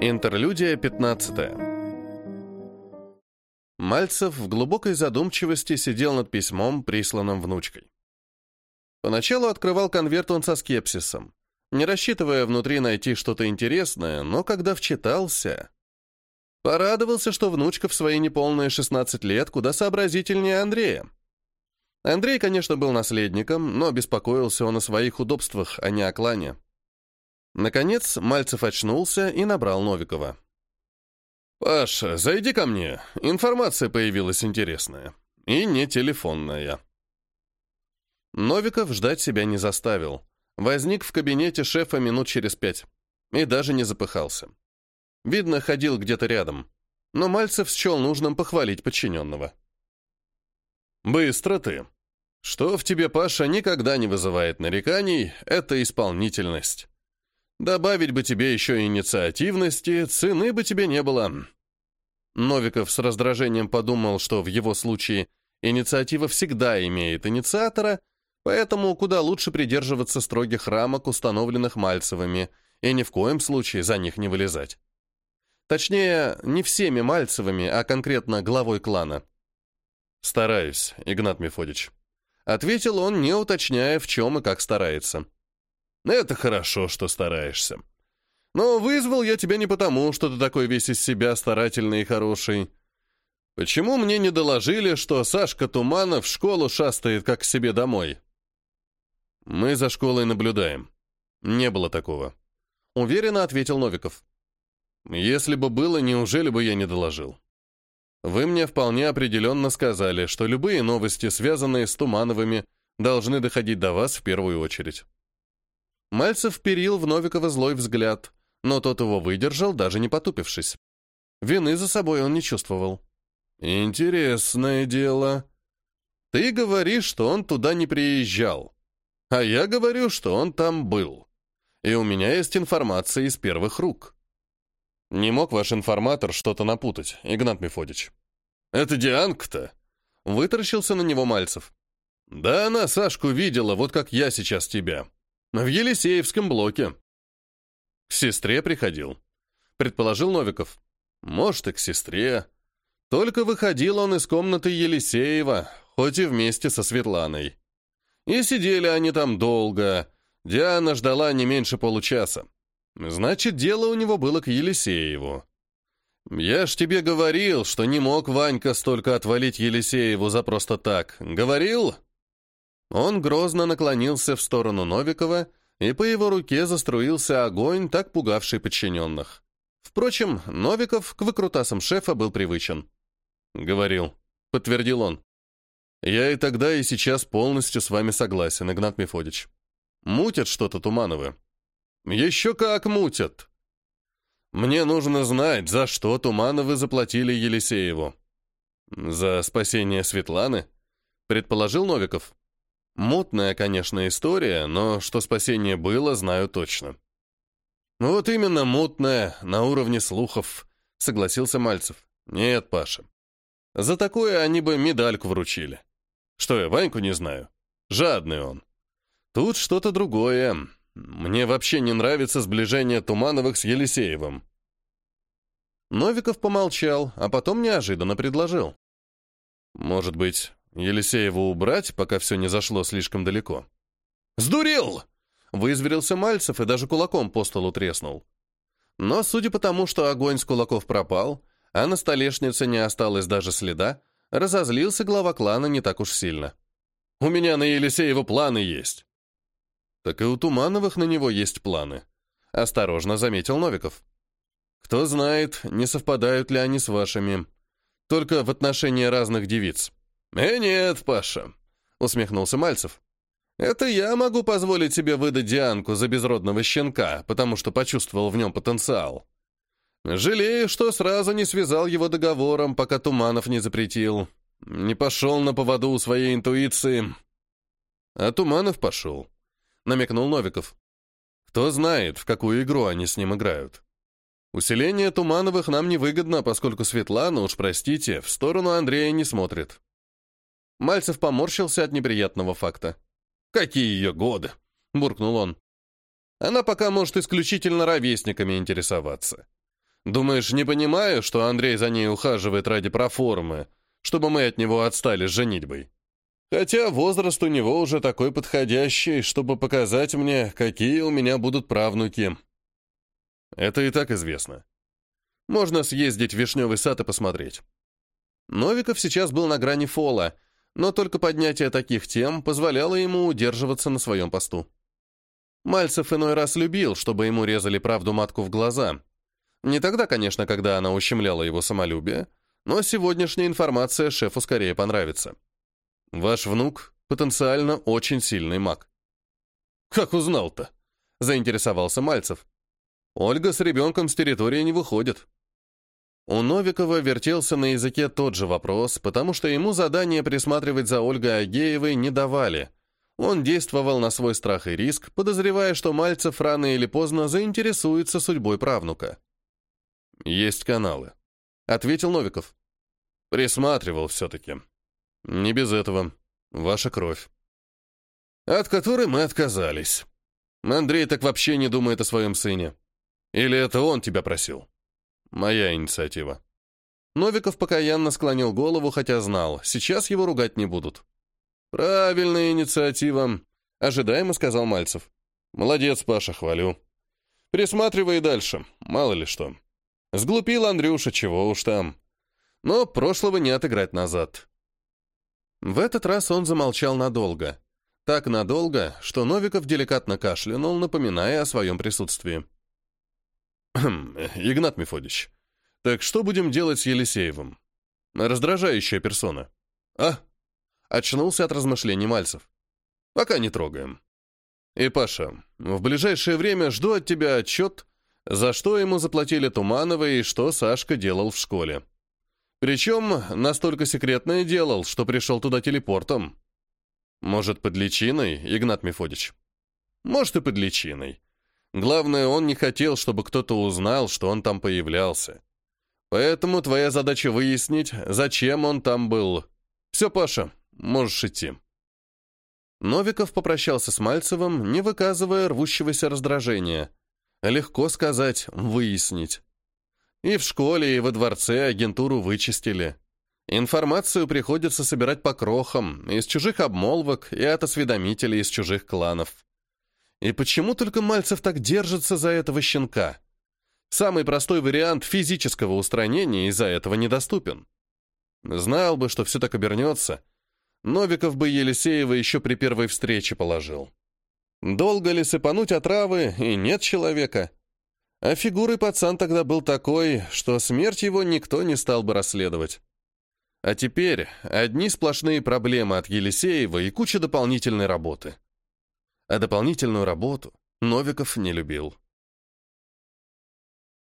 Интерлюдия 15. Мальцев в глубокой задумчивости сидел над письмом, присланным внучкой. Поначалу открывал конверт он со скепсисом, не рассчитывая внутри найти что-то интересное, но когда вчитался... Порадовался, что внучка в свои неполные 16 лет куда сообразительнее Андрея. Андрей, конечно, был наследником, но беспокоился он о своих удобствах, а не о клане. Наконец, Мальцев очнулся и набрал Новикова. «Паша, зайди ко мне. Информация появилась интересная. И не телефонная». Новиков ждать себя не заставил. Возник в кабинете шефа минут через пять. И даже не запыхался. Видно, ходил где-то рядом. Но Мальцев счел нужным похвалить подчиненного. «Быстро ты. Что в тебе, Паша, никогда не вызывает нареканий, это исполнительность. Добавить бы тебе еще инициативности, цены бы тебе не было. Новиков с раздражением подумал, что в его случае инициатива всегда имеет инициатора, поэтому куда лучше придерживаться строгих рамок, установленных Мальцевыми, и ни в коем случае за них не вылезать. Точнее, не всеми Мальцевыми, а конкретно главой клана. «Стараюсь, Игнат Мефодич», — ответил он, не уточняя, в чем и как старается. Это хорошо, что стараешься. Но вызвал я тебя не потому, что ты такой весь из себя старательный и хороший. Почему мне не доложили, что Сашка Туманов в школу шастает как к себе домой? Мы за школой наблюдаем. Не было такого. Уверенно ответил Новиков. Если бы было, неужели бы я не доложил? Вы мне вполне определенно сказали, что любые новости, связанные с Тумановыми, должны доходить до вас в первую очередь. Мальцев вперил в Новикова злой взгляд, но тот его выдержал, даже не потупившись. Вины за собой он не чувствовал. «Интересное дело. Ты говоришь, что он туда не приезжал, а я говорю, что он там был. И у меня есть информация из первых рук». «Не мог ваш информатор что-то напутать, Игнат Мефодич?» «Это Дианка-то?» Вытаращился на него Мальцев. «Да она Сашку видела, вот как я сейчас тебя. В Елисеевском блоке. К сестре приходил. Предположил Новиков. Может, и к сестре. Только выходил он из комнаты Елисеева, хоть и вместе со Светланой. И сидели они там долго. Диана ждала не меньше получаса. Значит, дело у него было к Елисееву. «Я ж тебе говорил, что не мог Ванька столько отвалить Елисееву за просто так. Говорил?» Он грозно наклонился в сторону Новикова, и по его руке заструился огонь, так пугавший подчиненных. Впрочем, Новиков к выкрутасам шефа был привычен. «Говорил», — подтвердил он. «Я и тогда, и сейчас полностью с вами согласен, Игнат Мефодич. Мутят что-то Тумановы». «Еще как мутят!» «Мне нужно знать, за что Тумановы заплатили Елисееву». «За спасение Светланы?» — предположил Новиков. Мутная, конечно, история, но что спасение было, знаю точно. «Вот именно мутная, на уровне слухов», — согласился Мальцев. «Нет, Паша. За такое они бы медальку вручили. Что я, Ваньку не знаю? Жадный он. Тут что-то другое. Мне вообще не нравится сближение Тумановых с Елисеевым». Новиков помолчал, а потом неожиданно предложил. «Может быть, Елисееву убрать, пока все не зашло слишком далеко. «Сдурел!» Вызверился Мальцев и даже кулаком по столу треснул. Но, судя по тому, что огонь с кулаков пропал, а на столешнице не осталось даже следа, разозлился глава клана не так уж сильно. «У меня на Елисеева планы есть». «Так и у Тумановых на него есть планы», — осторожно заметил Новиков. «Кто знает, не совпадают ли они с вашими. Только в отношении разных девиц». «Э, нет, Паша», — усмехнулся Мальцев. «Это я могу позволить себе выдать Дианку за безродного щенка, потому что почувствовал в нем потенциал. Жалею, что сразу не связал его договором, пока Туманов не запретил. Не пошел на поводу у своей интуиции». «А Туманов пошел», — намекнул Новиков. «Кто знает, в какую игру они с ним играют». Усиление Тумановых нам невыгодно, поскольку Светлана, уж простите, в сторону Андрея не смотрит. Мальцев поморщился от неприятного факта. «Какие ее годы?» — буркнул он. «Она пока может исключительно ровесниками интересоваться. Думаешь, не понимаю, что Андрей за ней ухаживает ради проформы, чтобы мы от него отстали с женитьбой? Хотя возраст у него уже такой подходящий, чтобы показать мне, какие у меня будут правнуки. Это и так известно. Можно съездить в Вишневый сад и посмотреть. Новиков сейчас был на грани фола, но только поднятие таких тем позволяло ему удерживаться на своем посту. Мальцев иной раз любил, чтобы ему резали правду матку в глаза. Не тогда, конечно, когда она ущемляла его самолюбие, но сегодняшняя информация шефу скорее понравится. Ваш внук потенциально очень сильный маг. Как узнал-то? Заинтересовался Мальцев. Ольга с ребенком с территории не выходит. У Новикова вертелся на языке тот же вопрос, потому что ему задание присматривать за Ольгой Агеевой не давали. Он действовал на свой страх и риск, подозревая, что Мальцев рано или поздно заинтересуется судьбой правнука. «Есть каналы», — ответил Новиков. «Присматривал все-таки. Не без этого. Ваша кровь. От которой мы отказались. Андрей так вообще не думает о своем сыне. Или это он тебя просил? Моя инициатива. Новиков покаянно склонил голову, хотя знал, сейчас его ругать не будут. «Правильная инициатива», — ожидаемо сказал Мальцев. «Молодец, Паша, хвалю. Присматривай дальше, мало ли что. Сглупил Андрюша, чего уж там. Но прошлого не отыграть назад. В этот раз он замолчал надолго. Так надолго, что Новиков деликатно кашлянул, напоминая о своем присутствии. «Игнат Мефодич, так что будем делать с Елисеевым? Раздражающая персона». «А?» — очнулся от размышлений Мальцев. «Пока не трогаем. И, Паша, в ближайшее время жду от тебя отчет, за что ему заплатили Туманова и что Сашка делал в школе. Причем настолько секретное делал, что пришел туда телепортом. Может, под личиной, Игнат Мефодич? Может, и под личиной. Главное, он не хотел, чтобы кто-то узнал, что он там появлялся. Поэтому твоя задача выяснить, зачем он там был. Все, Паша, можешь идти. Новиков попрощался с Мальцевым, не выказывая рвущегося раздражения. Легко сказать «выяснить». И в школе, и во дворце агентуру вычистили. Информацию приходится собирать по крохам, из чужих обмолвок и от осведомителей из чужих кланов. И почему только Мальцев так держится за этого щенка? Самый простой вариант физического устранения из-за этого недоступен. Знал бы, что все так обернется, Новиков бы Елисеева еще при первой встрече положил. Долго ли сыпануть отравы, и нет человека? А фигурой пацан тогда был такой, что смерть его никто не стал бы расследовать. А теперь одни сплошные проблемы от Елисеева и куча дополнительной работы. А дополнительную работу Новиков не любил.